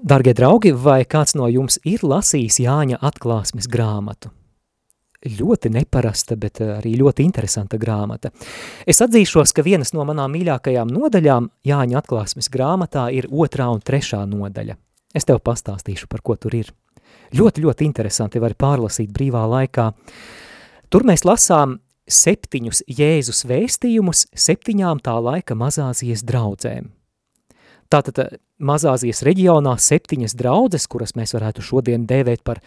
Dargie draugi, vai kāds no jums ir lasījis Jāņa atklāsmes grāmatu? Ļoti neparasta, bet arī ļoti interesanta grāmata. Es atzīšos, ka vienas no manām mīļākajām nodaļām Jāņa atklāsmes grāmatā ir otrā un trešā nodaļa. Es tev pastāstīšu, par ko tur ir. Ļoti, ļoti interesanti var pārlasīt brīvā laikā. Tur mēs lasām septiņus Jēzus vēstījumus septiņām tā laika mazāzies draudzēm. Tātad mazāzies reģionā septiņas draudzes, kuras mēs varētu šodien dēvēt par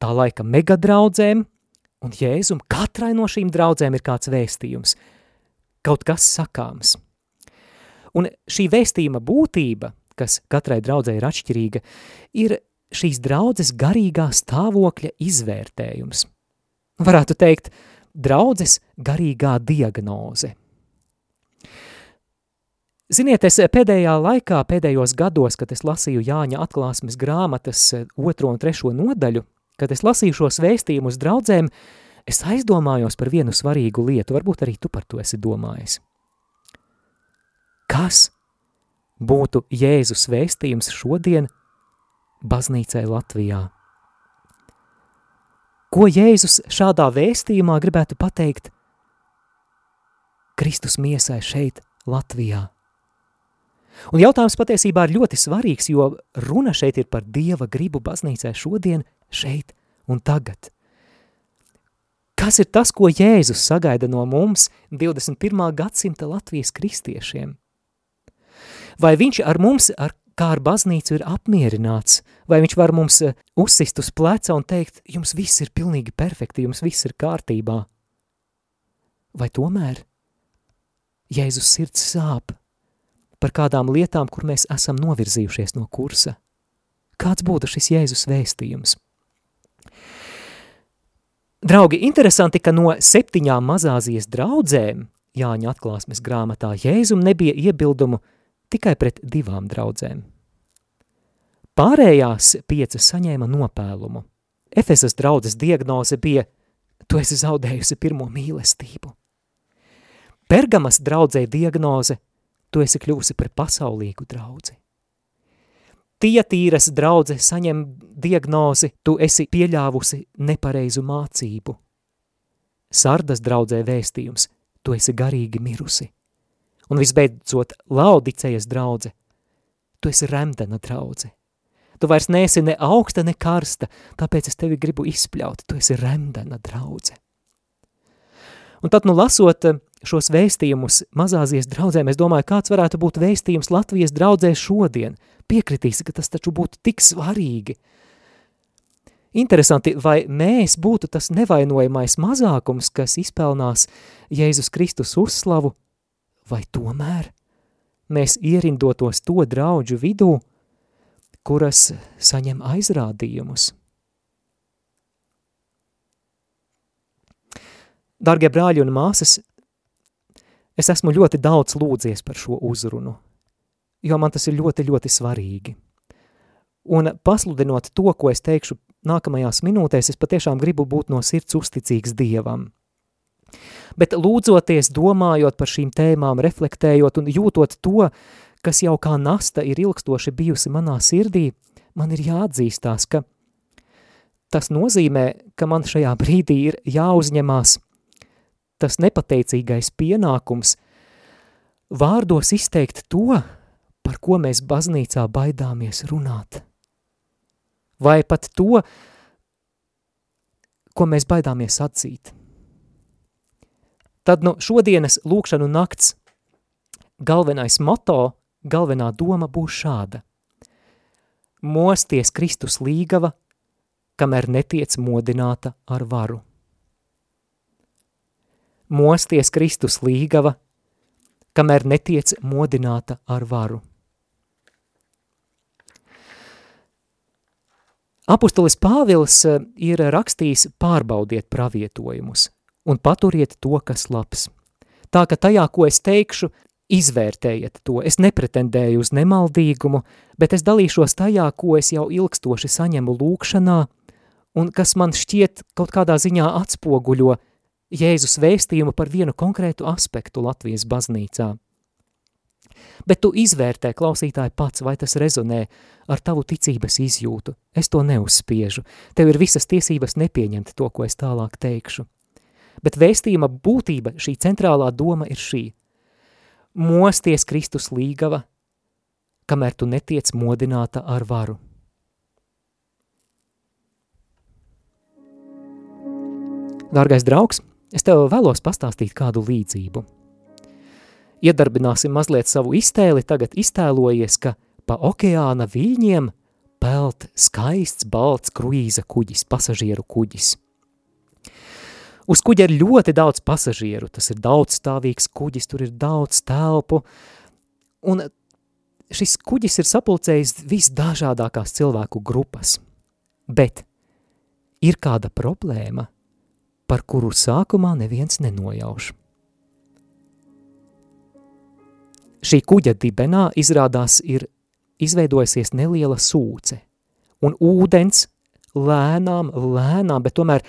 tā laika megadraudzēm, un Jēzum katrai no šīm draudzēm ir kāds vēstījums, kaut kas sakāms. Un šī vēstījuma būtība, kas katrai draudzē ir atšķirīga, ir šīs draudzes garīgā stāvokļa izvērtējums. Varētu teikt, draudzes garīgā diagnoze. Ziniet, es pēdējā laikā, pēdējos gados, kad es lasīju Jāņa atklāsmes grāmatas eh, otro un trešo nodaļu, kad es lasīju šos vēstījumus draudzēm, es aizdomājos par vienu svarīgu lietu, varbūt arī tu par to esi domājis. Kas būtu Jēzus vēstījums šodien baznīcai Latvijā? Ko Jēzus šādā vēstījumā gribētu pateikt Kristus miesai šeit, Latvijā? Un jautājums patiesībā ir ļoti svarīgs, jo runa šeit ir par Dieva gribu baznīcē šodien, šeit un tagad. Kas ir tas, ko Jēzus sagaida no mums 21. gadsimta Latvijas kristiešiem? Vai viņš ar mums, ar, kā ar baznīcu, ir apmierināts? Vai viņš var mums eh, uzsist uz pleca un teikt, jums viss ir pilnīgi perfekti, jums viss ir kārtībā? Vai tomēr Jēzus sirds sāp par kādām lietām, kur mēs esam novirzījušies no kursa. Kāds būtu šis Jēzus vēstījums? Draugi, interesanti, ka no septiņām mazāzies draudzēm Jāņa atklāsmes grāmatā Jēzum nebija iebildumu tikai pret divām draudzēm. Pārējās piecas saņēma nopēlumu. Efesas draudzes diagnoze bija, tu esi zaudējusi pirmo mīlestību. Pergamas draudzē diagnoze – tu esi kļūsi par pasaulīgu draudzi. Tietīras draudze saņem diagnozi, tu esi pieļāvusi nepareizu mācību. Sardas draudzē vēstījums, tu esi garīgi mirusi. Un visbeidzot, laudicējas draudze, tu esi remdena draudze. Tu vairs neesi ne augsta, ne karsta, tāpēc es tevi gribu izspļaut, tu esi remdena draudze. Un tad, nu, lasot šos vēstījumus mazāzies draudzēm, es domāju, kāds varētu būt vēstījums Latvijas draudzē šodien. Piekritīsi, ka tas taču būtu tik svarīgi. Interesanti, vai mēs būtu tas nevainojamais mazākums, kas izpelnās Jēzus Kristus uzslavu, vai tomēr mēs ierindotos to draudžu vidū, kuras saņem aizrādījumus. Dargie brāļi un māsas, Es esmu ļoti daudz lūdzies par šo uzrunu, jo man tas ir ļoti, ļoti svarīgi. Un pasludinot to, ko es teikšu nākamajās minūtēs, es patiešām gribu būt no sirds uzticīgs Dievam. Bet lūdzoties, domājot par šīm tēmām, reflektējot un jūtot to, kas jau kā nasta ir ilgstoši bijusi manā sirdī, man ir jāatzīstās, ka tas nozīmē, ka man šajā brīdī ir jāuzņemās – tas nepateicīgais pienākums vārdos izteikt to, par ko mēs baznīcā baidāmies runāt. Vai pat to, ko mēs baidāmies atzīt. Tad no šodienas lūkšanu nakts galvenais moto, galvenā doma būs šāda. Mosties Kristus līgava, kamēr netiec modināta ar varu mosties Kristus līgava, kamēr netiec modināta ar varu. Apustulis Pāvils eh, ir rakstījis pārbaudiet pravietojumus un paturiet to, kas labs. Tā ka tajā, ko es teikšu, izvērtējiet to. Es nepretendēju uz nemaldīgumu, bet es dalīšos tajā, ko es jau ilgstoši saņemu lūkšanā un kas man šķiet kaut kādā ziņā atspoguļo Jēzus vēstījumu par vienu konkrētu aspektu Latvijas baznīcā. Bet tu izvērtē, klausītāji pats, vai tas rezonē ar tavu ticības izjūtu. Es to neuzspiežu. Tev ir visas tiesības nepieņemt to, ko es tālāk teikšu. Bet vēstījuma būtība, šī centrālā doma ir šī. Mosties Kristus līgava, kamēr tu netiec modināta ar varu. Dārgais draugs, es tev vēlos pastāstīt kādu līdzību – Iedarbināsim mazliet savu iztēli, tagad iztēlojies, ka pa okeāna viļņiem pelt skaists balts kruīza kuģis, pasažieru kuģis. Uz kuģa ir ļoti daudz pasažieru, tas ir daudz stāvīgs kuģis, tur ir daudz telpu, un šis kuģis ir sapulcējis visdažādākās cilvēku grupas. Bet ir kāda problēma, par kuru sākumā neviens nenojauš. Šī kuģa dibenā izrādās ir izveidojusies neliela sūce, un ūdens lēnām, lēnām, bet tomēr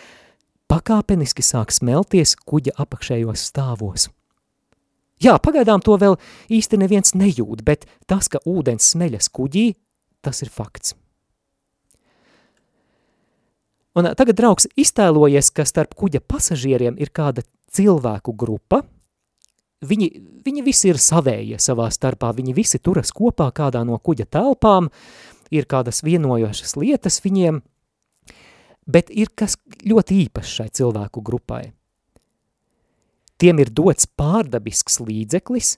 pakāpeniski sāk smelties kuģa apakšējos stāvos. Jā, pagaidām to vēl īsti neviens nejūt, bet tas, ka ūdens smeļas kuģī, tas ir fakts. Un tagad, draugs, iztēlojies, ka starp kuģa pasažieriem ir kāda cilvēku grupa – viņi, viņi visi ir savējie savā starpā, viņi visi turas kopā kādā no kuģa telpām, ir kādas vienojošas lietas viņiem, bet ir kas ļoti īpašs šai cilvēku grupai. Tiem ir dots pārdabisks līdzeklis,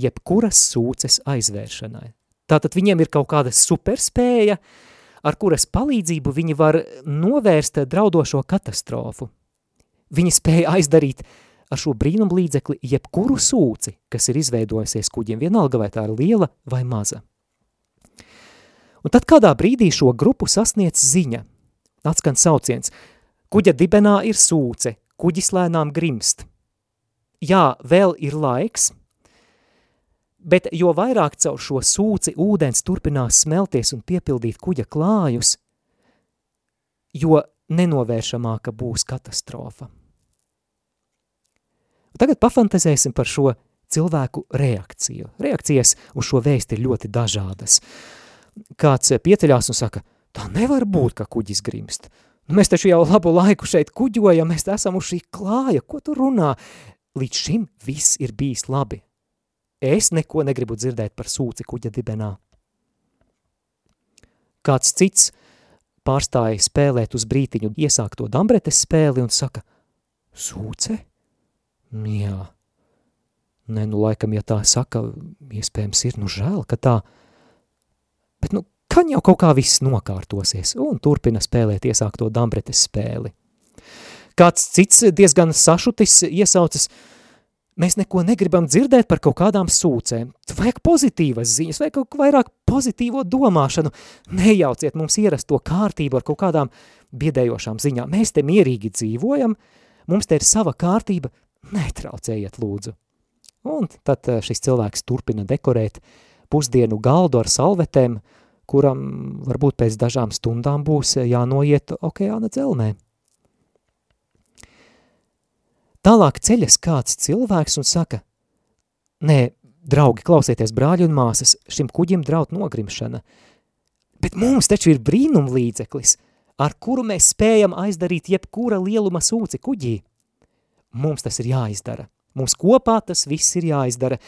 jebkuras sūces aizvēršanai. Tātad viņiem ir kaut kāda superspēja, ar kuras palīdzību viņi var novērst draudošo katastrofu. Viņi spēja aizdarīt ar šo brīnumu līdzekli jebkuru sūci, kas ir izveidojusies kuģiem, vienalga vai tā ir liela vai maza. Un tad kādā brīdī šo grupu sasniedz ziņa, atskan sauciens, kuģa dibenā ir sūce, kuģis lēnām grimst. Jā, vēl ir laiks, bet jo vairāk caur šo sūci ūdens turpinās smelties un piepildīt kuģa klājus, jo nenovēršamāka būs katastrofa. Tagad pafantazēsim par šo cilvēku reakciju. Reakcijas uz šo vēsti ir ļoti dažādas. Kāds pieteļās un saka, tā nevar būt, ka kuģis grimst. Nu, mēs taču jau labu laiku šeit kuģojam, mēs esam uz šī klāja, ko tu runā? Līdz šim viss ir bijis labi. Es neko negribu dzirdēt par sūci kuģa dibenā. Kāds cits pārstāja spēlēt uz brītiņu iesākto dambretes spēli un saka, sūce? Jā. Nē, nu, laikam, ja tā saka, iespējams ir, nu, žēl, ka tā, bet, nu, kan jau kaut kā viss nokārtosies un turpina spēlēt iesākto dambretes spēli. Kāds cits diezgan sašutis iesaucas, mēs neko negribam dzirdēt par kaut kādām sūcēm. Vajag pozitīvas ziņas, vajag kaut vairāk pozitīvo domāšanu. Nejauciet mums ierast to kārtību ar kaut kādām biedējošām ziņām. Mēs te mierīgi dzīvojam, mums te ir sava kārtība, netraucējiet lūdzu. Un tad eh, šis cilvēks turpina dekorēt pusdienu galdu ar salvetēm, kuram varbūt pēc dažām stundām būs eh, jānoiet okeāna dzelmē. Tālāk ceļas kāds cilvēks un saka, nē, draugi, klausieties, brāļi un māsas, šim kuģim draut nogrimšana, bet mums taču ir brīnum līdzeklis, ar kuru mēs spējam aizdarīt jebkura lieluma sūci kuģī. Mums tas ir jāizdara. Mums kopā tas viss ir jāizdara.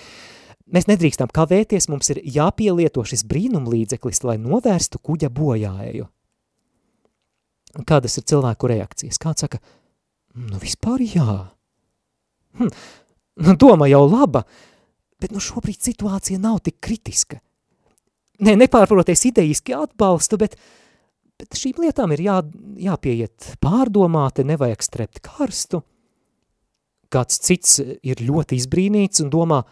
Mēs nedrīkstam kavēties, mums ir jāpielieto šis brīnumlīdzeklis, lai novērstu kuģa bojāēju. Kādas ir cilvēku reakcijas? Kāds saka, nu vispār jā. Hm, doma jau laba, bet nu šobrīd situācija nav tik kritiska. Nē, nepārproties idejiski atbalstu, bet, bet šīm lietām ir jā, jāpieiet pārdomāti, nevajag strept karstu – kāds cits ir ļoti izbrīnīts un domā,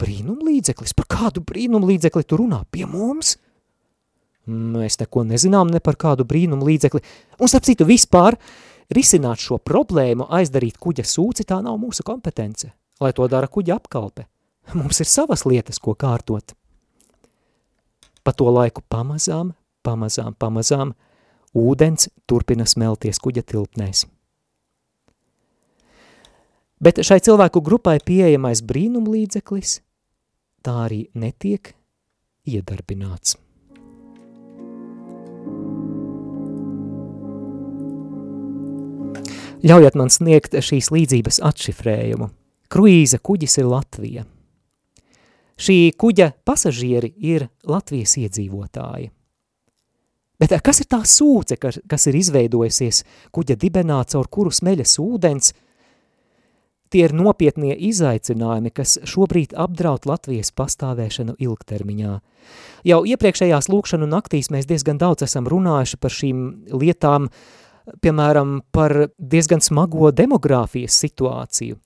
brīnumlīdzeklis, par kādu brīnumlīdzekli tu runā? Pie mums? Mēs neko nezinām ne par kādu brīnumlīdzekli. Un starp citu vispār risināt šo problēmu, aizdarīt kuģa sūci, tā nav mūsu kompetence, lai to dara kuģa apkalpe. Mums ir savas lietas, ko kārtot. Pa to laiku pamazām, pamazām, pamazām, ūdens turpina smelties kuģa tilpnēs. Bet šai cilvēku grupai pieejamais brīnumlīdzeklis, tā arī netiek iedarbināts. Ļaujiet man sniegt šīs līdzības atšifrējumu. Kruīza kuģis ir Latvija. Šī kuģa pasažieri ir Latvijas iedzīvotāji. Bet eh, kas ir tā sūce, kas, kas ir izveidojusies kuģa dibenā, caur kuru smeļas ūdens? Tie ir nopietnie izaicinājumi, kas šobrīd apdraud Latvijas pastāvēšanu ilgtermiņā. Jau iepriekšējās lūkšanu naktīs mēs diezgan daudz esam runājuši par šīm lietām, piemēram, par diezgan smago demogrāfijas situāciju,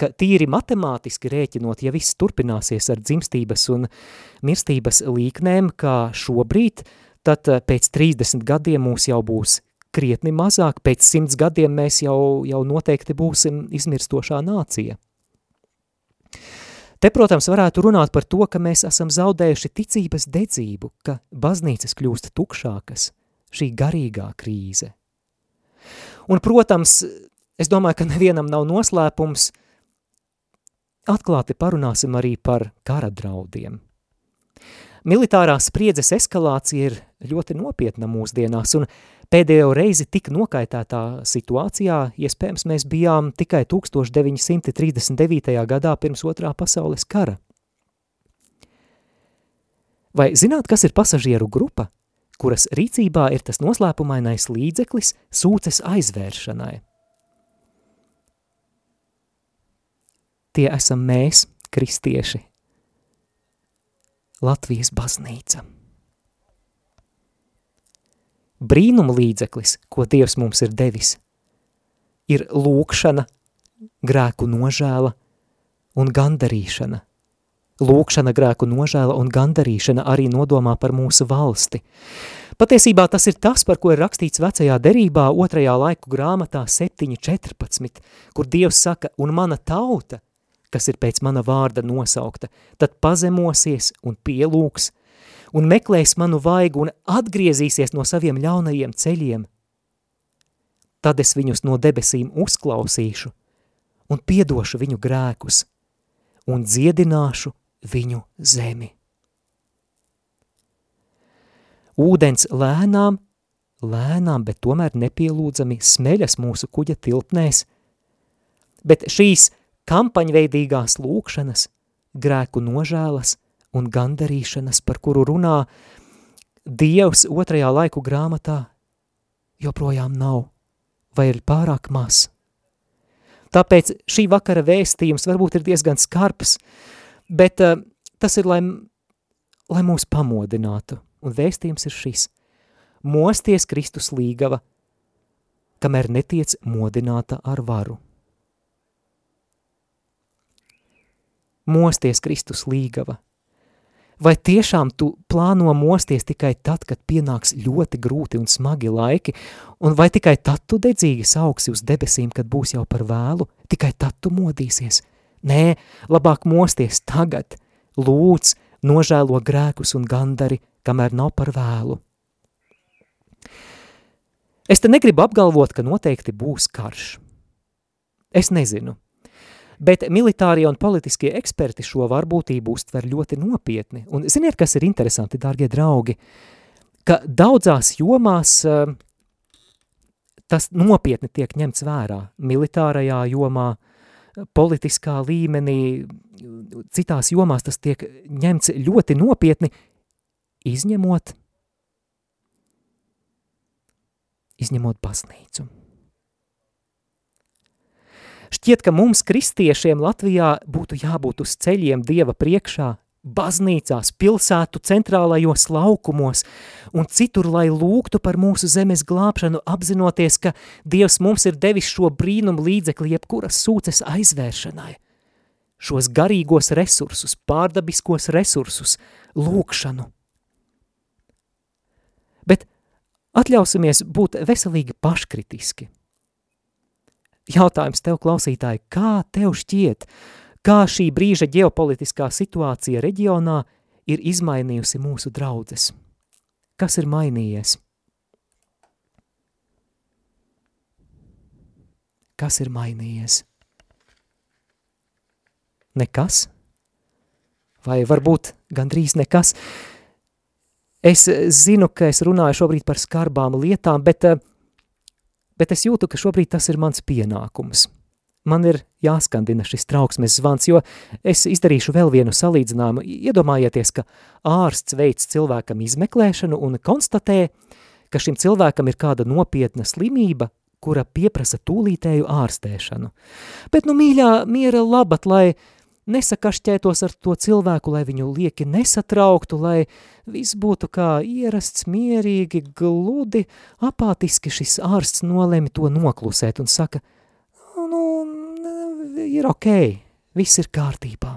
ka tīri matemātiski rēķinot, ja viss turpināsies ar dzimstības un mirstības līknēm, kā šobrīd – tad eh, pēc 30 gadiem mūs jau būs krietni mazāk, pēc 100 gadiem mēs jau, jau noteikti būsim izmirstošā nācija. Te, protams, varētu runāt par to, ka mēs esam zaudējuši ticības dedzību, ka baznīcas kļūst tukšākas, šī garīgā krīze. Un, protams, es domāju, ka nevienam nav noslēpums, atklāti parunāsim arī par kara draudiem. Militārā spriedzes eskalācija ir ļoti nopietna mūsdienās, un pēdējo reizi tik nokaitētā situācijā, iespējams, mēs bijām tikai 1939. gadā pirms otrā pasaules kara. Vai zināt, kas ir pasažieru grupa, kuras rīcībā ir tas noslēpumainais līdzeklis sūces aizvēršanai? Tie esam mēs, kristieši, Latvijas baznīca. Brīnuma līdzeklis, ko Dievs mums ir devis, ir lūkšana, grēku nožēla un gandarīšana. Lūkšana, grēku nožēla un gandarīšana arī nodomā par mūsu valsti. Patiesībā tas ir tas, par ko ir rakstīts vecajā derībā, otrajā laiku grāmatā 7.14, kur Dievs saka, un mana tauta – kas ir pēc mana vārda nosaukta, tad pazemosies un pielūks, un meklēs manu vaigu un atgriezīsies no saviem ļaunajiem ceļiem. Tad es viņus no debesīm uzklausīšu un piedošu viņu grēkus un dziedināšu viņu zemi. Ūdens lēnām, lēnām, bet tomēr nepielūdzami smeļas mūsu kuģa tilpnēs, bet šīs kampaņveidīgās lūkšanas, grēku nožēlas un gandarīšanas, par kuru runā Dievs otrajā laiku grāmatā, joprojām nav vai ir pārāk maz. Tāpēc šī vakara vēstījums varbūt ir diezgan skarbs, bet uh, tas ir, lai, lai mūs pamodinātu. Un vēstījums ir šis. Mosties Kristus līgava, kamēr netiec modināta ar varu. mosties Kristus līgava? Vai tiešām tu plāno mosties tikai tad, kad pienāks ļoti grūti un smagi laiki, un vai tikai tad tu dedzīgi saugsi uz debesīm, kad būs jau par vēlu, tikai tad tu modīsies? Nē, labāk mosties tagad, lūdz, nožēlo grēkus un gandari, kamēr nav par vēlu. Es te negribu apgalvot, ka noteikti būs karš. Es nezinu, bet militārie un politiskie eksperti šo varbūtību uztver ļoti nopietni. Un ziniet, kas ir interesanti, dārgie draugi, ka daudzās jomās uh, tas nopietni tiek ņemts vērā. Militārajā jomā, politiskā līmenī, citās jomās tas tiek ņemts ļoti nopietni, izņemot, izņemot baznīcu. Šķiet, ka mums, kristiešiem Latvijā, būtu jābūt uz ceļiem Dieva priekšā, baznīcās, pilsētu centrālajos laukumos un citur, lai lūgtu par mūsu zemes glābšanu, apzinoties, ka Dievs mums ir devis šo brīnumu līdzekli jebkuras sūces aizvēršanai. Šos garīgos resursus, pārdabiskos resursus, lūkšanu. Bet atļausimies būt veselīgi paškritiski – Jautājums tev, klausītāji, kā tev šķiet, kā šī brīža ģeopolitiskā situācija reģionā ir izmainījusi mūsu draudzes? Kas ir mainījies? Kas ir mainījies? Nekas? vai varbūt gandrīz nekas. Es zinu, ka es runāju šobrīd par skarbām lietām, bet, bet es jūtu, ka šobrīd tas ir mans pienākums. Man ir jāskandina šis trauksmes zvans, jo es izdarīšu vēl vienu salīdzinājumu. Iedomājieties, ka ārsts veids cilvēkam izmeklēšanu un konstatē, ka šim cilvēkam ir kāda nopietna slimība, kura pieprasa tūlītēju ārstēšanu. Bet, nu, mīļā, miera labat, lai nesakašķētos ar to cilvēku, lai viņu lieki nesatrauktu, lai viss būtu kā ierasts, mierīgi, gludi, apātiski šis ārsts nolēma to noklusēt un saka, ir ok, viss ir kārtībā.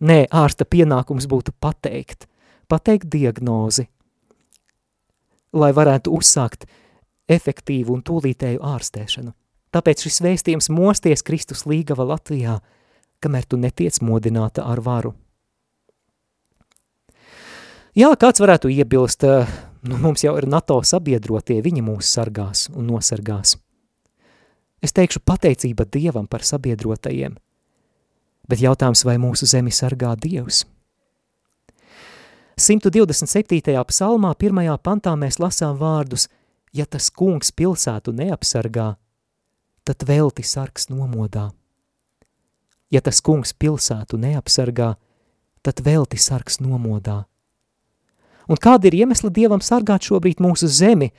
Nē, ārsta pienākums būtu pateikt, pateikt diagnozi, lai varētu uzsākt efektīvu un tūlītēju ārstēšanu. Tāpēc šis vēstījums mosties Kristus līgava Latvijā, kamēr tu netiec modināta ar varu. Jā, kāds varētu iebilst, nu mums jau ir NATO sabiedrotie, viņi mūs sargās un nosargās. Es teikšu pateicība Dievam par sabiedrotajiem, bet jautājums, vai mūsu zemi sargā Dievs? 127. psalmā, pirmajā pantā mēs lasām vārdus – ja tas kungs pilsētu neapsargā, tad velti sargs nomodā. Ja tas kungs pilsētu neapsargā, tad velti sargs nomodā. Un kāda ir iemesla Dievam sargāt šobrīd mūsu zemi,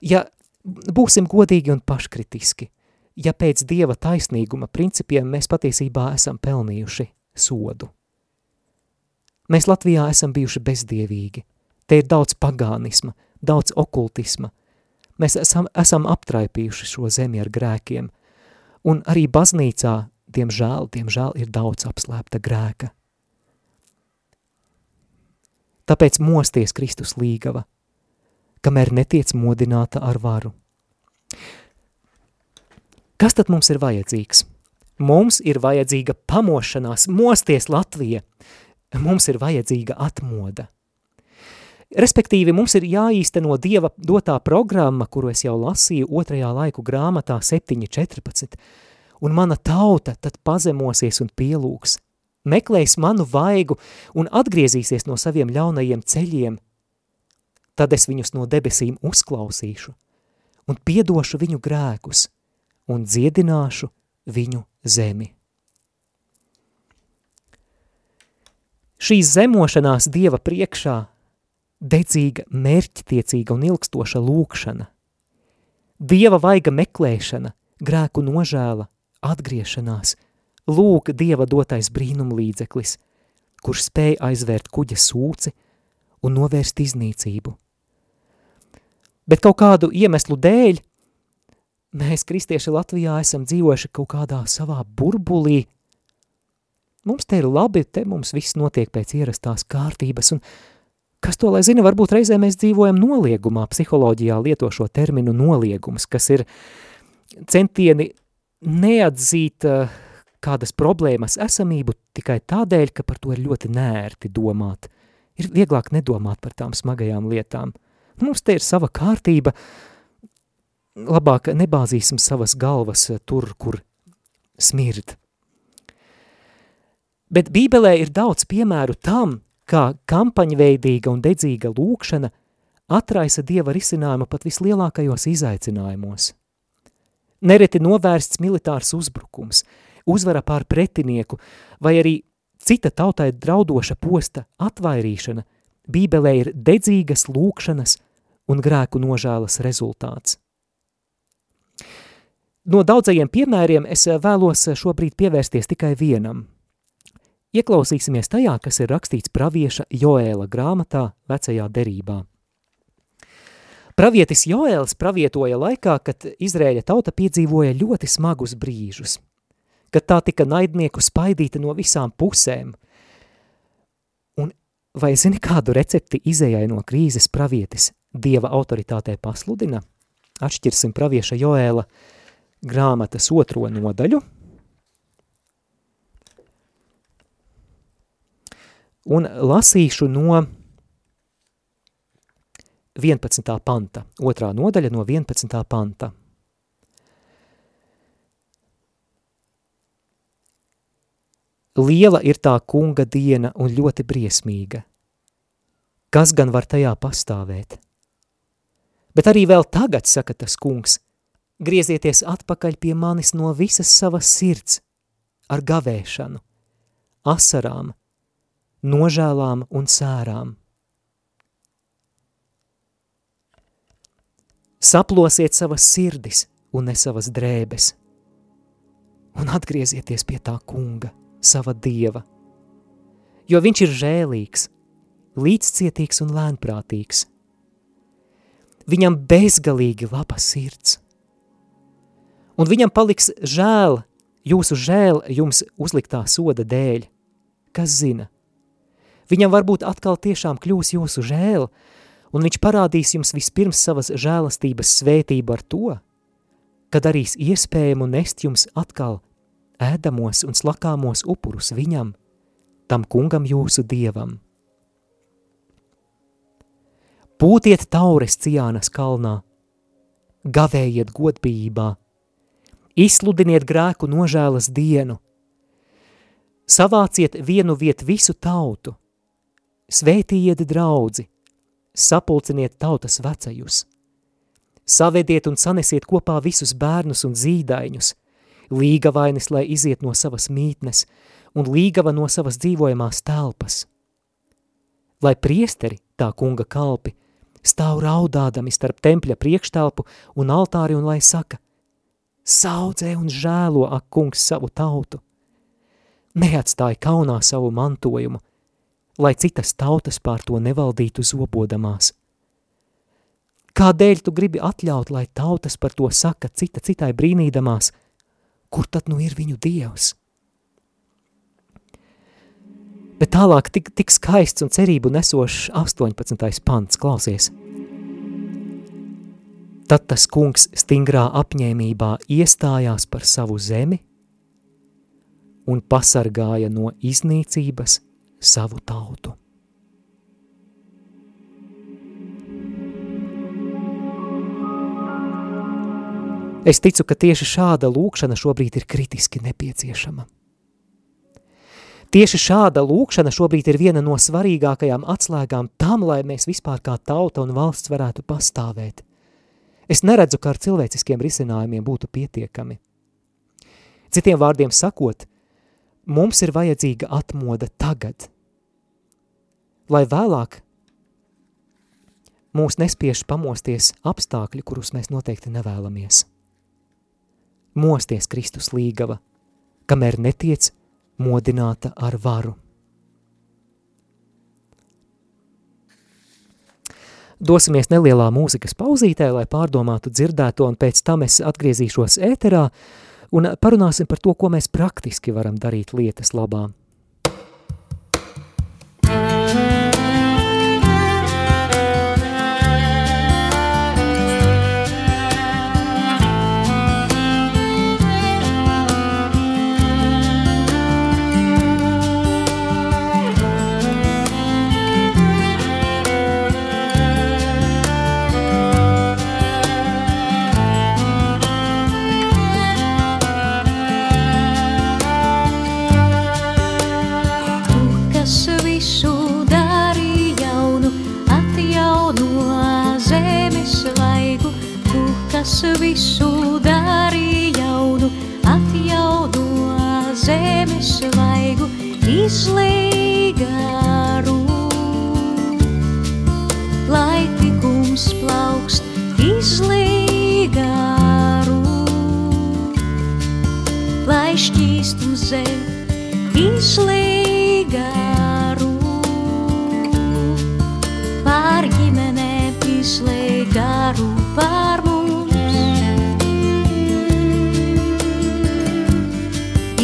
ja būsim godīgi un paškritiski, ja pēc Dieva taisnīguma principiem mēs patiesībā esam pelnījuši sodu. Mēs Latvijā esam bijuši bezdievīgi, te ir daudz pagānisma, daudz okultisma – Mēs esam, esam aptraipījuši šo zemi ar grēkiem, un arī baznīcā, diemžēl, diemžēl ir daudz apslēpta grēka. Tāpēc mosties Kristus līgava, kamēr netiec modināta ar varu. Kas tad mums ir vajadzīgs? Mums ir vajadzīga pamošanās, mosties Latvija. Mums ir vajadzīga atmoda. Respektīvi, mums ir jāīsteno Dieva dotā programma, kuru es jau lasīju otrajā laiku grāmatā 7.14, un mana tauta tad pazemosies un pielūgs, meklēs manu vaigu un atgriezīsies no saviem ļaunajiem ceļiem, tad es viņus no debesīm uzklausīšu un piedošu viņu grēkus un dziedināšu viņu zemi. Šīs zemošanās Dieva priekšā dedzīga, mērķtiecīga un ilgstoša lūkšana, Dieva vaiga meklēšana, grēku nožēla, atgriešanās, lūk Dieva dotais brīnumlīdzeklis, kurš spēja aizvērt kuģa sūci un novērst iznīcību. Bet kaut kādu iemeslu dēļ mēs, kristieši Latvijā, esam dzīvojuši kaut kādā savā burbulī. Mums te ir labi, te mums viss notiek pēc ierastās kārtības, un Kas to lai zina, varbūt reizē mēs dzīvojam noliegumā, psiholoģijā lieto šo terminu noliegums, kas ir centieni neatzīt uh, kādas problēmas esamību tikai tādēļ, ka par to ir ļoti nērti domāt. Ir vieglāk nedomāt par tām smagajām lietām. Mums te ir sava kārtība, labāk nebāzīsim savas galvas eh, tur, kur smird. Bet Bībelē ir daudz piemēru tam, kā kampaņveidīga un dedzīga lūkšana atraisa Dieva risinājumu pat vislielākajos izaicinājumos. Nereti novērsts militārs uzbrukums, uzvara pār pretinieku vai arī cita tautai draudoša posta atvairīšana Bībelē ir dedzīgas lūkšanas un grēku nožēlas rezultāts. No daudzajiem piemēriem es vēlos šobrīd pievērsties tikai vienam – Ieklausīsimies tajā, kas ir rakstīts pravieša Joēla grāmatā vecajā derībā. Pravietis Joēls pravietoja laikā, kad Izrēļa tauta piedzīvoja ļoti smagus brīžus, kad tā tika naidnieku spaidīta no visām pusēm. Un vai zini kādu recepti izējai no krīzes pravietis Dieva autoritātē pasludina? Atšķirsim pravieša Joēla grāmatas otro nodaļu – un lasīšu no 11. panta, otrā nodaļa no 11. panta. Liela ir tā kunga diena un ļoti briesmīga. Kas gan var tajā pastāvēt? Bet arī vēl tagad, saka tas kungs, griezieties atpakaļ pie manis no visas savas sirds, ar gavēšanu, asarām, nožēlām un sērām. Saplosiet savas sirdis un ne savas drēbes, un atgriezieties pie tā kunga, sava dieva, jo viņš ir žēlīgs, līdzcietīgs un lēnprātīgs. Viņam bezgalīgi laba sirds, un viņam paliks žēl, jūsu žēl jums uzliktā soda dēļ. Kas zina? Viņam varbūt atkal tiešām kļūs jūsu žēl, un viņš parādīs jums vispirms savas žēlastības svētību ar to, ka darīs iespējamu nest jums atkal ēdamos un slakāmos upurus viņam, tam kungam jūsu dievam. Pūtiet taures Cijānas kalnā, gavējiet godbijībā, izsludiniet grēku nožēlas dienu, savāciet vienu viet visu tautu, svētījiet draudzi, sapulciniet tautas vecajus, savediet un sanesiet kopā visus bērnus un zīdaiņus, līgavainis, lai iziet no savas mītnes, un līgava no savas dzīvojamās telpas. Lai priesteri, tā kunga kalpi, stāv raudādami starp tempļa priekštelpu un altāri un lai saka – saudzē un žēlo, ak, kungs, savu tautu. Neatstāja kaunā savu mantojumu, lai citas tautas pār to nevaldītu zobodamās. Kādēļ tu gribi atļaut, lai tautas par to saka cita citai brīnīdamās, kur tad nu ir viņu dievs? Bet tālāk tik, tik skaists un cerību nesošs 18. pants, klausies – Tad tas kungs stingrā apņēmībā iestājās par savu zemi un pasargāja no iznīcības savu tautu. Es ticu, ka tieši šāda lūkšana šobrīd ir kritiski nepieciešama. Tieši šāda lūkšana šobrīd ir viena no svarīgākajām atslēgām tam, lai mēs vispār kā tauta un valsts varētu pastāvēt – Es neredzu, ka ar cilvēciskiem risinājumiem būtu pietiekami. Citiem vārdiem sakot, mums ir vajadzīga atmoda tagad, lai vēlāk mūs nespiež pamosties apstākļi, kurus mēs noteikti nevēlamies. Mosties Kristus līgava, kamēr netiec modināta ar varu. Dosimies nelielā mūzikas pauzītē, lai pārdomātu dzirdēto, un pēc tam es atgriezīšos ēterā un parunāsim par to, ko mēs praktiski varam darīt lietas labām. Izlīgaru, pār ģimenēm izlīgaru, pār mums.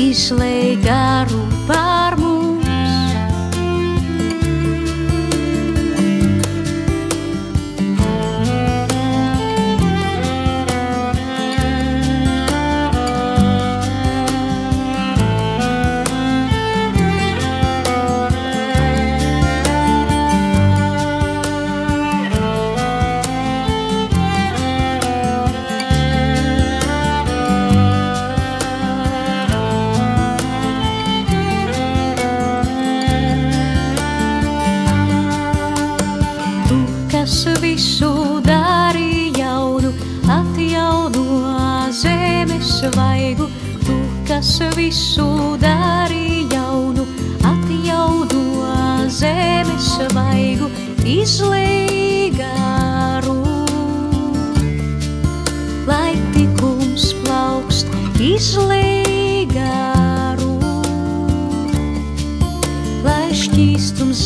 Izlīgaru pār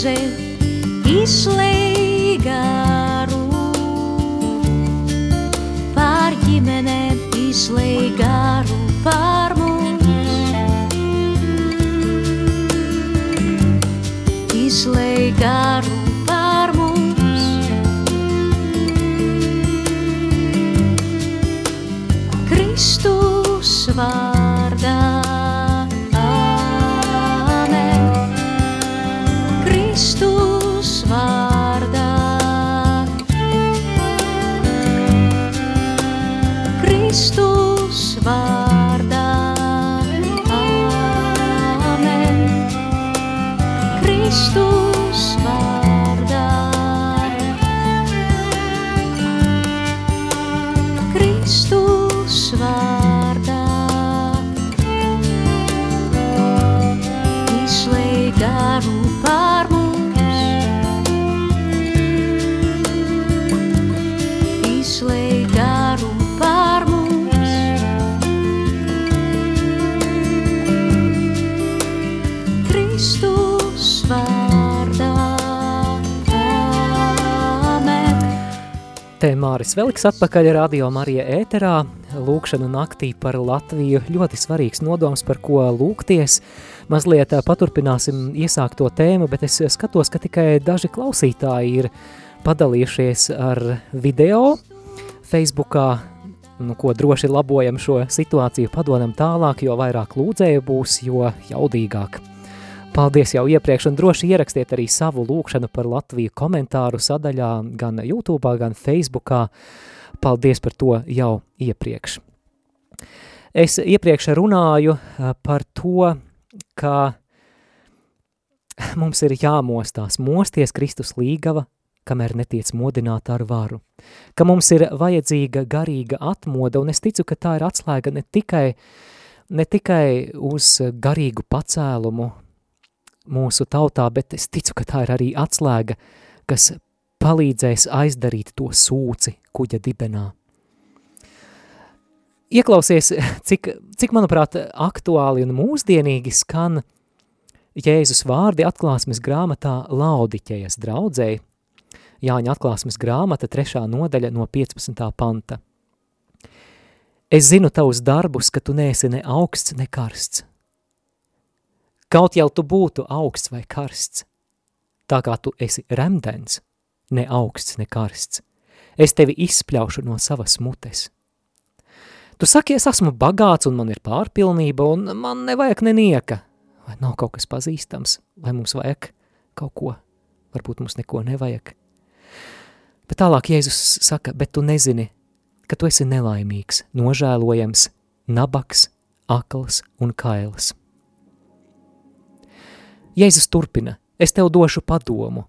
że Te Māris Veliks atpakaļ Radio Marija ēterā, lūkšanu naktī par Latviju, ļoti svarīgs nodoms, par ko lūgties. Mazliet paturpināsim iesākto tēmu, bet es skatos, ka tikai daži klausītāji ir padalījušies ar video Facebookā, nu, ko droši labojam šo situāciju, padodam tālāk, jo vairāk lūdzēju būs, jo jaudīgāk. Paldies jau iepriekš, un droši ierakstiet arī savu lūkšanu par Latviju komentāru sadaļā, gan YouTube, gan Facebookā. Paldies par to jau iepriekš. Es iepriekš runāju par to, ka mums ir jāmostās, mosties Kristus līgava, kamēr netiec modināta ar varu. Ka mums ir vajadzīga garīga atmoda, un es ticu, ka tā ir atslēga ne tikai, ne tikai uz garīgu pacēlumu mūsu tautā, bet es ticu, ka tā ir arī atslēga, kas palīdzēs aizdarīt to sūci kuģa dibenā. Ieklausies, cik, cik, manuprāt, aktuāli un mūsdienīgi skan Jēzus vārdi atklāsmes grāmatā Laudiķejas draudzēji, Jāņa atklāsmes grāmata, trešā nodaļa no 15. panta. Es zinu tavus darbus, ka tu neesi ne augsts, ne karsts. Kaut jau tu būtu augsts vai karsts, tā kā tu esi remdens, ne augsts, ne karsts. Es tevi izspļaušu no savas mutes. Tu saki, es esmu bagāts un man ir pārpilnība un man nevajag nenieka. Vai nav kaut kas pazīstams, vai mums vajag kaut ko? Varbūt mums neko nevajag. Bet tālāk Jēzus saka, bet tu nezini, ka tu esi nelaimīgs, nožēlojams, nabaks, akls un kails. Jēzus turpina, es tev došu padomu.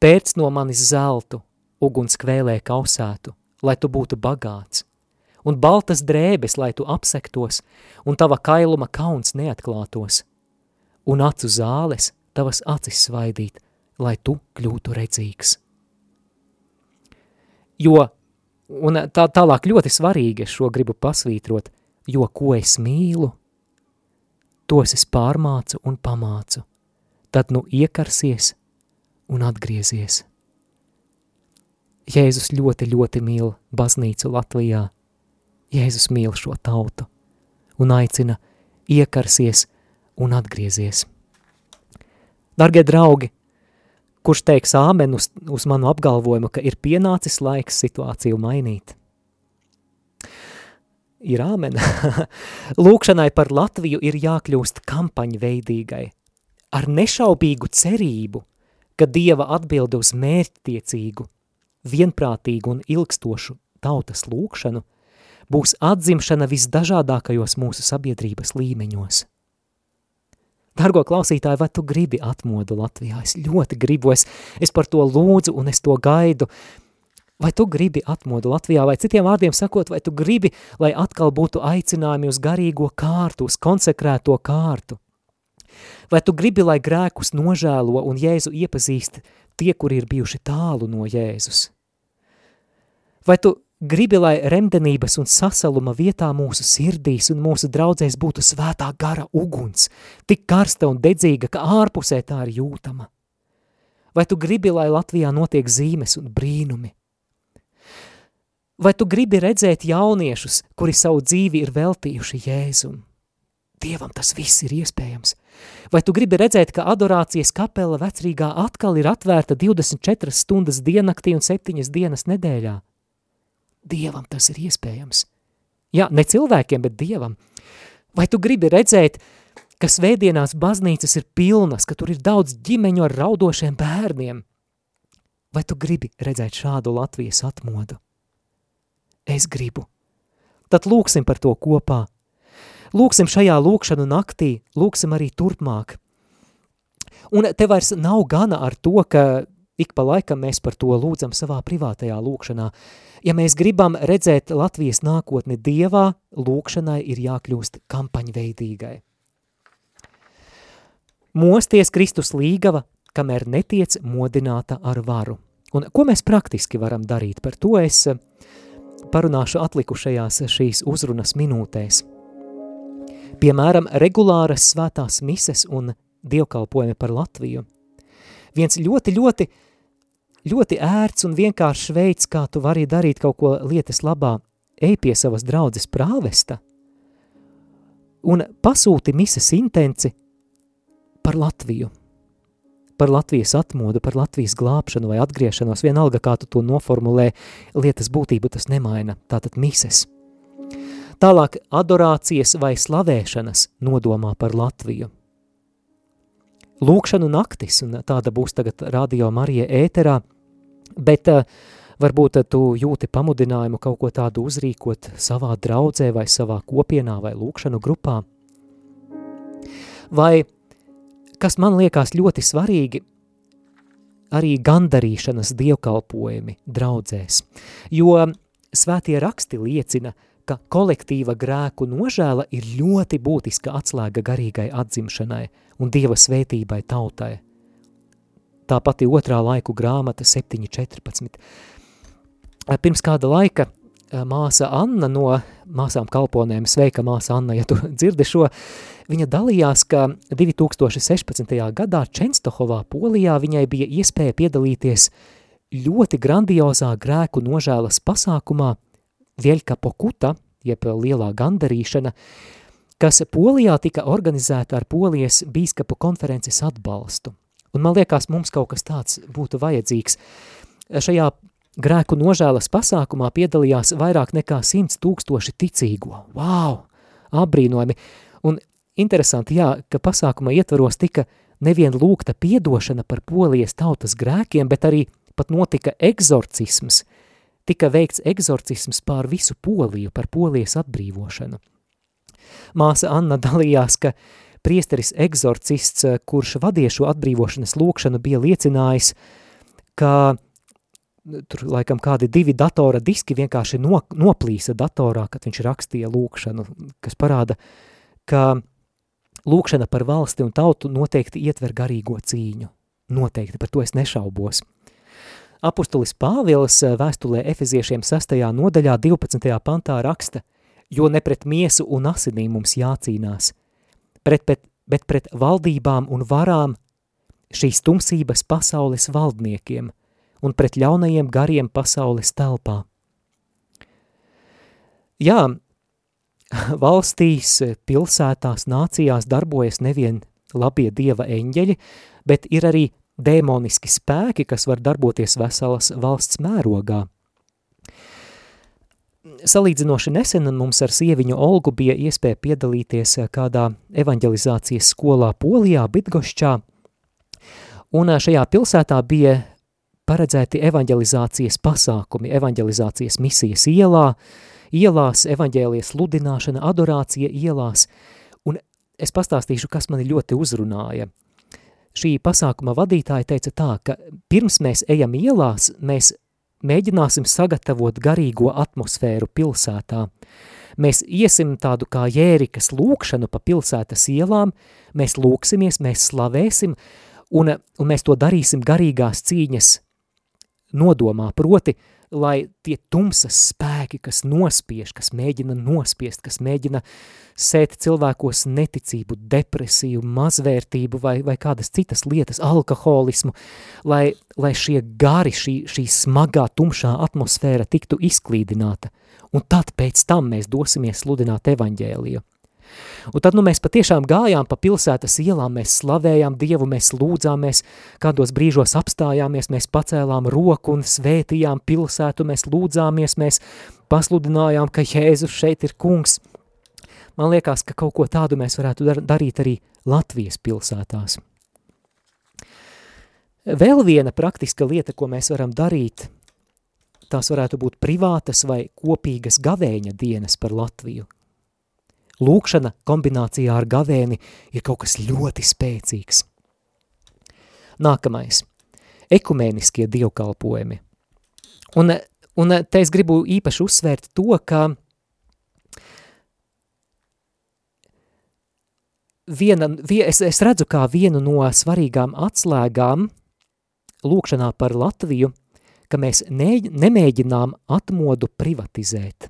Pēc no manis zeltu, uguns kvēlē kausētu, lai tu būtu bagāts, un baltas drēbes, lai tu apsektos, un tava kailuma kauns neatklātos, un acu zāles tavas acis svaidīt, lai tu kļūtu redzīgs. Jo, un tā tālāk ļoti svarīgi, es šo gribu pasvītrot, jo ko es mīlu, tos es pārmācu un pamācu, tad nu iekarsies un atgriezies. Jēzus ļoti, ļoti mīl baznīcu Latvijā. Jēzus mīl šo tautu un aicina iekarsies un atgriezies. Dargie draugi, kurš teiks āmen uz, uz manu apgalvojumu, ka ir pienācis laiks situāciju mainīt? Ir āmen. Lūkšanai par Latviju ir jākļūst kampaņveidīgai, ar nešaubīgu cerību, ka Dieva atbilde uz mērķtiecīgu, vienprātīgu un ilgstošu tautas lūkšanu būs atzimšana visdažādākajos mūsu sabiedrības līmeņos. Dargo klausītāji, vai tu gribi atmodu Latvijā? Es ļoti gribu, es, es par to lūdzu un es to gaidu. Vai tu gribi atmodu Latvijā, vai citiem vārdiem sakot, vai tu gribi, lai atkal būtu aicinājumi uz garīgo kārtu, uz konsekrēto kārtu? Vai tu gribi, lai grēkus nožēlo un Jēzu iepazīst tie, kuri ir bijuši tālu no Jēzus? Vai tu gribi, lai remdenības un sasaluma vietā mūsu sirdīs un mūsu draudzēs būtu svētā gara uguns, tik karsta un dedzīga, ka ārpusē tā ir jūtama? Vai tu gribi, lai Latvijā notiek zīmes un brīnumi? Vai tu gribi redzēt jauniešus, kuri savu dzīvi ir veltījuši Jēzum? Dievam tas viss ir iespējams. Vai tu gribi redzēt, ka adorācijas kapela vecrīgā atkal ir atvērta 24 stundas diennaktī un 7 dienas nedēļā? Dievam tas ir iespējams. Jā, ne cilvēkiem, bet Dievam. Vai tu gribi redzēt, ka svētdienās baznīcas ir pilnas, ka tur ir daudz ģimeņu ar raudošiem bērniem? Vai tu gribi redzēt šādu Latvijas atmodu? es gribu. Tad lūksim par to kopā. Lūksim šajā lūkšanu naktī, lūksim arī turpmāk. Un te vairs nav gana ar to, ka ik pa laikam mēs par to lūdzam savā privātajā lūkšanā. Ja mēs gribam redzēt Latvijas nākotni Dievā, lūkšanai ir jākļūst kampaņveidīgai. Mosties Kristus līgava, kamēr netiec modināta ar varu. Un ko mēs praktiski varam darīt? Par to es parunāšu atlikušajās šīs uzrunas minūtēs. Piemēram, regulāras svētās mises un dievkalpojumi par Latviju. Viens ļoti, ļoti, ļoti ērts un vienkāršs veids, kā tu vari darīt kaut ko lietas labā, ej pie savas draudzes prāvesta un pasūti mises intenci par Latviju – par Latvijas atmodu, par Latvijas glābšanu vai atgriešanos, vienalga kā tu to noformulē, lietas būtību tas nemaina, tātad mises. Tālāk adorācijas vai slavēšanas nodomā par Latviju. Lūkšanu naktis, un tāda būs tagad radio Marija ēterā, bet uh, varbūt tu jūti pamudinājumu kaut ko tādu uzrīkot savā draudzē vai savā kopienā vai lūkšanu grupā. Vai kas man liekas ļoti svarīgi, arī gandarīšanas dievkalpojumi draudzēs, jo svētie raksti liecina, ka kolektīva grēku nožēla ir ļoti būtiska atslēga garīgai atzimšanai un Dieva svētībai tautai. Tā pati otrā laiku grāmata 7.14. Pirms kāda laika māsa Anna no māsām kalponēm, sveika māsa Anna, ja tu dzirdi šo, viņa dalījās, ka 2016. gadā Čenstohovā, Polijā, viņai bija iespēja piedalīties ļoti grandiozā grēku nožēlas pasākumā Vieļka Pokuta, jeb lielā gandarīšana, kas Polijā tika organizēta ar Polijas bīskapu konferences atbalstu. Un man liekas, mums kaut kas tāds būtu vajadzīgs. Šajā grēku nožēlas pasākumā piedalījās vairāk nekā 100 tūkstoši ticīgo. Wow! Apbrīnojami! Un interesanti, jā, ka pasākuma ietvaros tika nevien lūgta piedošana par polijas tautas grēkiem, bet arī pat notika egzorcisms. Tika veikts egzorcisms pār visu poliju, par polijas atbrīvošanu. Māsa Anna dalījās, ka priesteris egzorcists, kurš vadīja šo atbrīvošanas lūkšanu, bija liecinājis, ka tur laikam kādi divi datora diski vienkārši no, noplīsa datorā, kad viņš rakstīja lūkšanu, kas parāda, ka lūkšana par valsti un tautu noteikti ietver garīgo cīņu. Noteikti, par to es nešaubos. Apustulis Pāvils eh, vēstulē Efeziešiem 6. nodaļā 12. pantā raksta, jo ne pret miesu un asinīm mums jācīnās, pret, pret, bet pret valdībām un varām šīs tumsības pasaules valdniekiem – un pret ļaunajiem gariem pasaules telpā. Jā, valstīs, pilsētās, nācijās darbojas nevien labie dieva eņģeļi, bet ir arī dēmoniski spēki, kas var darboties veselas valsts mērogā. Salīdzinoši nesen mums ar sieviņu Olgu bija iespēja piedalīties kādā evanģelizācijas skolā Polijā, Bitgošķā, un šajā pilsētā bija paredzēti evanģelizācijas pasākumi, evanģelizācijas misijas ielā, ielās, evanģēlijas sludināšana, adorācija ielās, un es pastāstīšu, kas mani ļoti uzrunāja. Šī pasākuma vadītāja teica tā, ka pirms mēs ejam ielās, mēs mēģināsim sagatavot garīgo atmosfēru pilsētā. Mēs iesim tādu kā jērikas lūkšanu pa pilsētas ielām, mēs lūksimies, mēs slavēsim, un, un mēs to darīsim garīgās cīņas nodomā, proti, lai tie tumsas spēki, kas nospiež, kas mēģina nospiest, kas mēģina sēt cilvēkos neticību, depresiju, mazvērtību vai, vai kādas citas lietas, alkoholismu, lai, lai šie gari, šī, šī smagā tumšā atmosfēra tiktu izklīdināta, un tad pēc tam mēs dosimies sludināt evaņģēliju. Un tad nu, mēs patiešām gājām pa pilsētas ielām, mēs slavējām Dievu, mēs lūdzāmies, kādos brīžos apstājāmies, mēs pacēlām roku un svētījām pilsētu, mēs lūdzāmies, mēs pasludinājām, ka Jēzus šeit ir kungs. Man liekas, ka kaut ko tādu mēs varētu dar darīt arī Latvijas pilsētās. Vēl viena praktiska lieta, ko mēs varam darīt, tās varētu būt privātas vai kopīgas gavēņa dienas par Latviju, lūkšana kombinācijā ar gavēni ir kaut kas ļoti spēcīgs. Nākamais – ekumēniskie dievkalpojumi. Un, un te es gribu īpaši uzsvērt to, ka viena, es, es redzu kā vienu no svarīgām atslēgām lūkšanā par Latviju, ka mēs ne, nemēģinām atmodu privatizēt –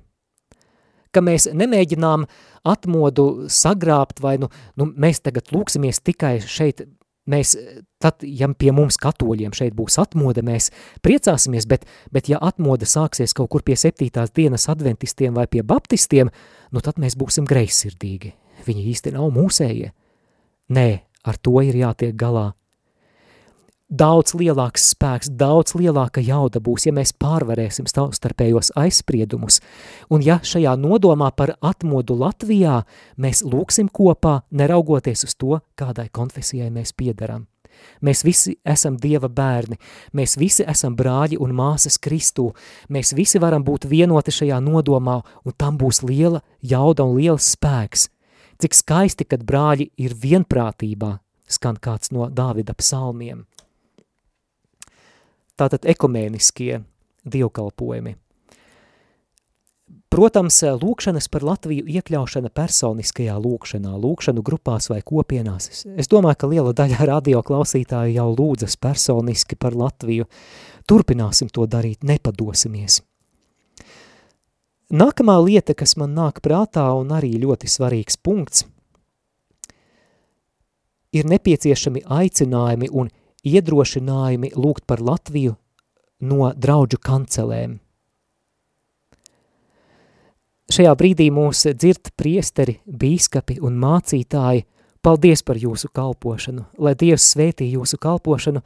ka mēs nemēģinām atmodu sagrābt vai nu, nu mēs tagad lūksimies tikai šeit, mēs, tad, ja pie mums katoļiem šeit būs atmoda, mēs priecāsimies, bet, bet ja atmoda sāksies kaut kur pie septītās dienas adventistiem vai pie baptistiem, nu tad mēs būsim greizsirdīgi. Viņi īsti nav mūsējie. Nē, ar to ir jātiek galā daudz lielāks spēks, daudz lielāka jauda būs, ja mēs pārvarēsim savstarpējos aizspriedumus. Un ja šajā nodomā par atmodu Latvijā mēs lūksim kopā, neraugoties uz to, kādai konfesijai mēs piedaram. Mēs visi esam Dieva bērni, mēs visi esam brāļi un māsas Kristū, mēs visi varam būt vienoti šajā nodomā, un tam būs liela jauda un liels spēks. Cik skaisti, kad brāļi ir vienprātībā, skan kāds no Dāvida psalmiem tātad ekumēniskie dievkalpojumi. Protams, lūkšanas par Latviju iekļaušana personiskajā lūkšanā, lūkšanu grupās vai kopienās. Es domāju, ka liela daļa radio klausītāju jau lūdzas personiski par Latviju. Turpināsim to darīt, nepadosimies. Nākamā lieta, kas man nāk prātā un arī ļoti svarīgs punkts, ir nepieciešami aicinājumi un iedrošinājumi lūgt par Latviju no draudžu kancelēm. Šajā brīdī mūs dzird priesteri, bīskapi un mācītāji, paldies par jūsu kalpošanu, lai Dievs svētī jūsu kalpošanu.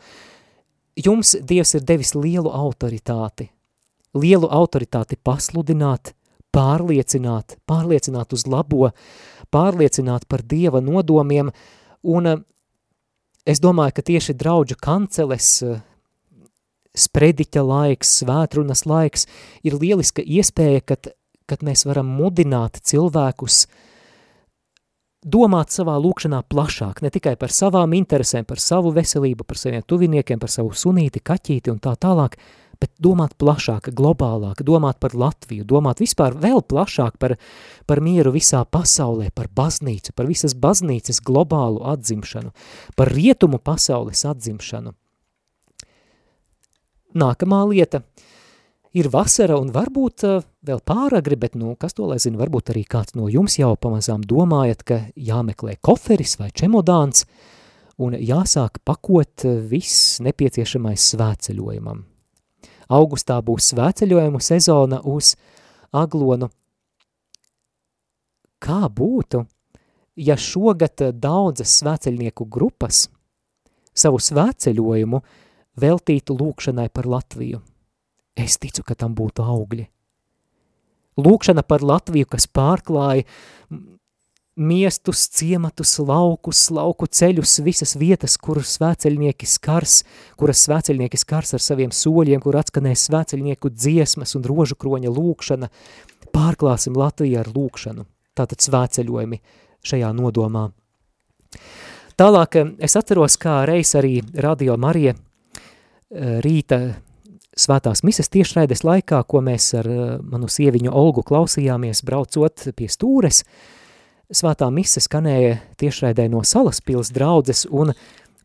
Jums Dievs ir devis lielu autoritāti, lielu autoritāti pasludināt, pārliecināt, pārliecināt uz labo, pārliecināt par Dieva nodomiem, un es domāju, ka tieši draudžu kanceles eh, sprediķa laiks, svētrunas laiks ir lieliska iespēja, kad, kad mēs varam mudināt cilvēkus domāt savā lūkšanā plašāk, ne tikai par savām interesēm, par savu veselību, par saviem tuviniekiem, par savu sunīti, kaķīti un tā tālāk, bet domāt plašāk, globālāk, domāt par Latviju, domāt vispār vēl plašāk par, par mieru visā pasaulē, par baznīcu, par visas baznīcas globālu atzimšanu, par rietumu pasaules atzimšanu. Nākamā lieta ir vasara un varbūt uh, vēl pāragri, bet, nu, kas to lai zina, varbūt arī kāds no jums jau pamazām domājat, ka jāmeklē koferis vai čemodāns un jāsāk pakot uh, viss nepieciešamais svētceļojumam. Augustā būs svētceļojumu sezona uz Aglonu. Kā būtu, ja šogad daudzas svētceļnieku grupas savu svētceļojumu veltītu lūkšanai par Latviju? Es ticu, ka tam būtu augļi. Lūkšana par Latviju, kas pārklāja miestus, ciematus, laukus, lauku ceļus, visas vietas, kuras svēceļnieki skars, kuras svēceļnieki skars ar saviem soļiem, kur atskanēs svēceļnieku dziesmas un rožu kroņa lūkšana, pārklāsim Latviju ar lūkšanu, tātad svēceļojumi šajā nodomā. Tālāk es atceros, kā reiz arī Radio Marija eh, rīta svētās mises tiešraides laikā, ko mēs ar uh, manu sieviņu Olgu klausījāmies braucot pie stūres, svētā mise skanēja tiešraidē no Salaspils draudzes un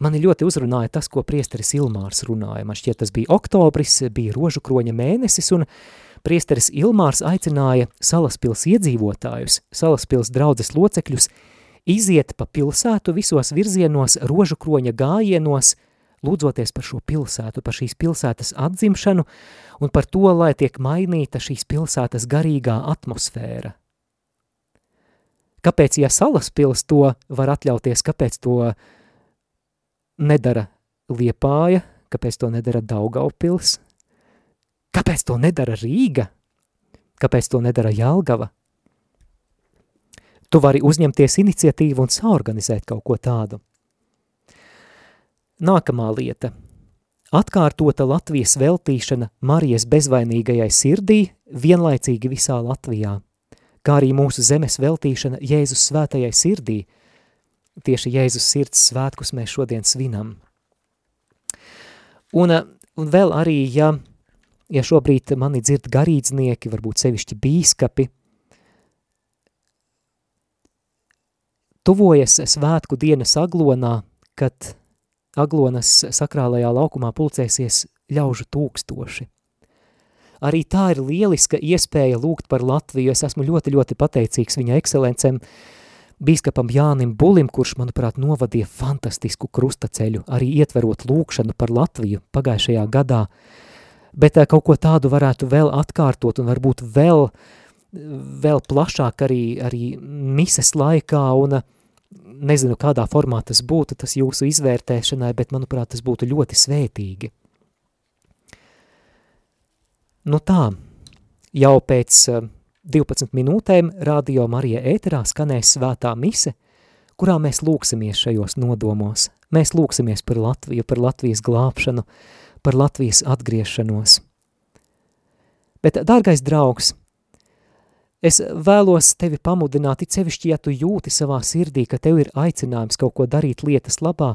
mani ļoti uzrunāja tas, ko priesteris Ilmārs runāja. Man šķiet, tas bija oktobris, bija rožu kroņa mēnesis un priesteris Ilmārs aicināja Salaspils iedzīvotājus, Salaspils draudzes locekļus, iziet pa pilsētu visos virzienos rožu kroņa gājienos, lūdzoties par šo pilsētu, par šīs pilsētas atzimšanu un par to, lai tiek mainīta šīs pilsētas garīgā atmosfēra. Kāpēc, ja salaspils to var atļauties, kāpēc to nedara Liepāja, kāpēc to nedara Daugaupils, kāpēc to nedara Rīga, kāpēc to nedara Jelgava? Tu vari uzņemties iniciatīvu un saorganizēt kaut ko tādu. Nākamā lieta – atkārtota Latvijas veltīšana Marijas bezvainīgajai sirdī vienlaicīgi visā Latvijā, kā arī mūsu zemes veltīšana Jēzus svētajai sirdī. Tieši Jēzus sirds svētkus mēs šodien svinam. Un, un vēl arī, ja, ja šobrīd mani dzird garīdznieki, varbūt sevišķi bīskapi, tuvojas svētku dienas aglonā, kad Aglonas sakrālajā laukumā pulcēsies ļaužu tūkstoši. Arī tā ir lieliska iespēja lūgt par Latviju. Es esmu ļoti, ļoti pateicīgs viņa ekscelencem, bīskapam Jānim Bulim, kurš, manuprāt, novadīja fantastisku krustaceļu, arī ietverot lūkšanu par Latviju pagājušajā gadā. Bet eh, kaut ko tādu varētu vēl atkārtot un varbūt vēl, vēl plašāk arī, arī mises laikā un uh, nezinu, kādā formā tas būtu, tas jūsu izvērtēšanai, bet, manuprāt, tas būtu ļoti svētīgi. Nu tā, jau pēc 12 eh, minūtēm Radio Marija ēterā skanēs svētā mise, kurā mēs lūksimies šajos nodomos. Mēs lūksimies par Latviju, par Latvijas glābšanu, par Latvijas atgriešanos. Bet, dārgais draugs, Es vēlos tevi pamudināt, it sevišķi, ja tu jūti savā sirdī, ka tev ir aicinājums kaut ko darīt lietas labā,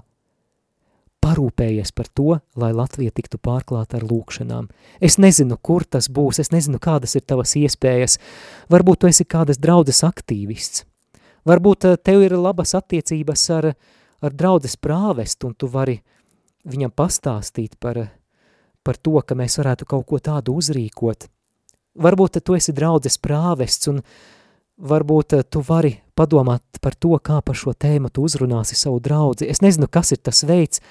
parūpējies par to, lai Latvija tiktu pārklāta ar lūkšanām. Es nezinu, kur tas būs, es nezinu, kādas ir tavas iespējas. Varbūt tu esi kādas draudzes aktīvists. Varbūt eh, tev ir labas attiecības ar, ar draudzes prāvestu, un tu vari viņam pastāstīt par, par to, ka mēs varētu kaut ko tādu uzrīkot. Varbūt tu esi draudzes prāvests un varbūt tu vari padomāt par to, kā par šo tēmu tu uzrunāsi savu draudzi. Es nezinu, kas ir tas veids,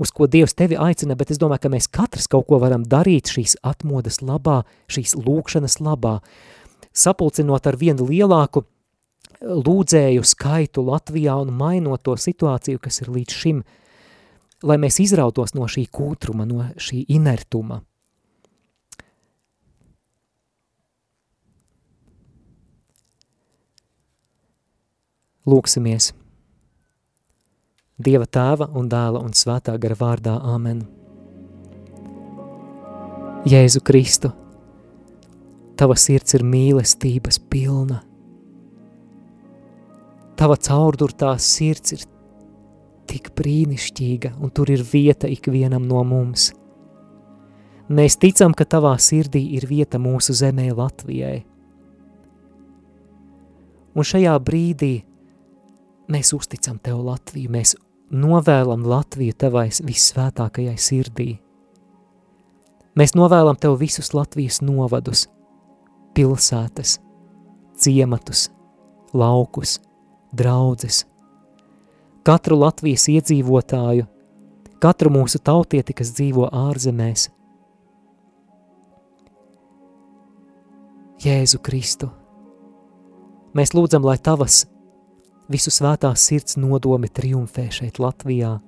uz ko Dievs tevi aicina, bet es domāju, ka mēs katrs kaut ko varam darīt šīs atmodas labā, šīs lūkšanas labā, sapulcinot ar vienu lielāku lūdzēju skaitu Latvijā un mainot to situāciju, kas ir līdz šim, lai mēs izrautos no šī kūtruma, no šī inertuma. Lūksimies! Dieva tēva un dēla un svētā gara vārdā Āmen. Jēzu Kristu, tava sirds ir mīlestības pilna. Tava caurdurtā sirds ir tik brīnišķīga, un tur ir vieta ikvienam no mums. Mēs ticam, ka tavā sirdī ir vieta mūsu zemē Latvijai. Un šajā brīdī Mēs uzticam Tev Latviju, mēs novēlam Latviju Tevai vissvētākajai sirdī. Mēs novēlam Tev visus Latvijas novadus, pilsētas, ciematus, laukus, draudzes, katru Latvijas iedzīvotāju, katru mūsu tautieti, kas dzīvo ārzemēs. Jēzu Kristu, mēs lūdzam, lai Tavas visu svētās sirds nodomi triumfē šeit Latvijā.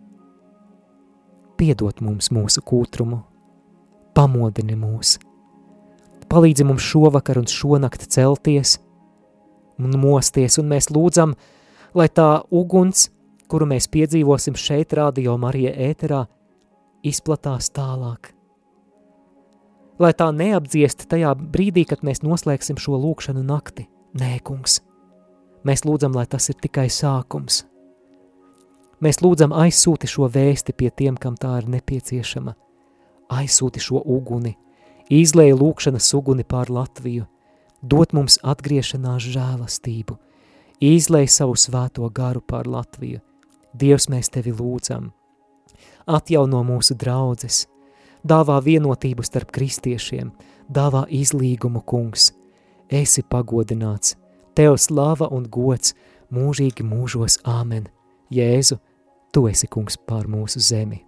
Piedot mums mūsu kūtrumu, pamodini mūs, palīdzi mums šovakar un šonakt celties un mosties, un mēs lūdzam, lai tā uguns, kuru mēs piedzīvosim šeit radio Marija ēterā, izplatās tālāk. Lai tā neapdziest tajā brīdī, kad mēs noslēgsim šo lūkšanu nakti. Nē, kungs, Mēs lūdzam, lai tas ir tikai sākums. Mēs lūdzam aizsūti šo vēsti pie tiem, kam tā ir nepieciešama. aizsūti šo uguni, izlēja lūkšanas uguni pār Latviju, dot mums atgriešanās žēlastību, izlēja savu svēto garu pār Latviju. Dievs, mēs tevi lūdzam, atjauno mūsu draudzes, dāvā vienotību starp kristiešiem, dāvā izlīgumu kungs, esi pagodināts, tev slava un gods mūžīgi mūžos āmen. Jēzu, tu esi kungs pār mūsu zemi.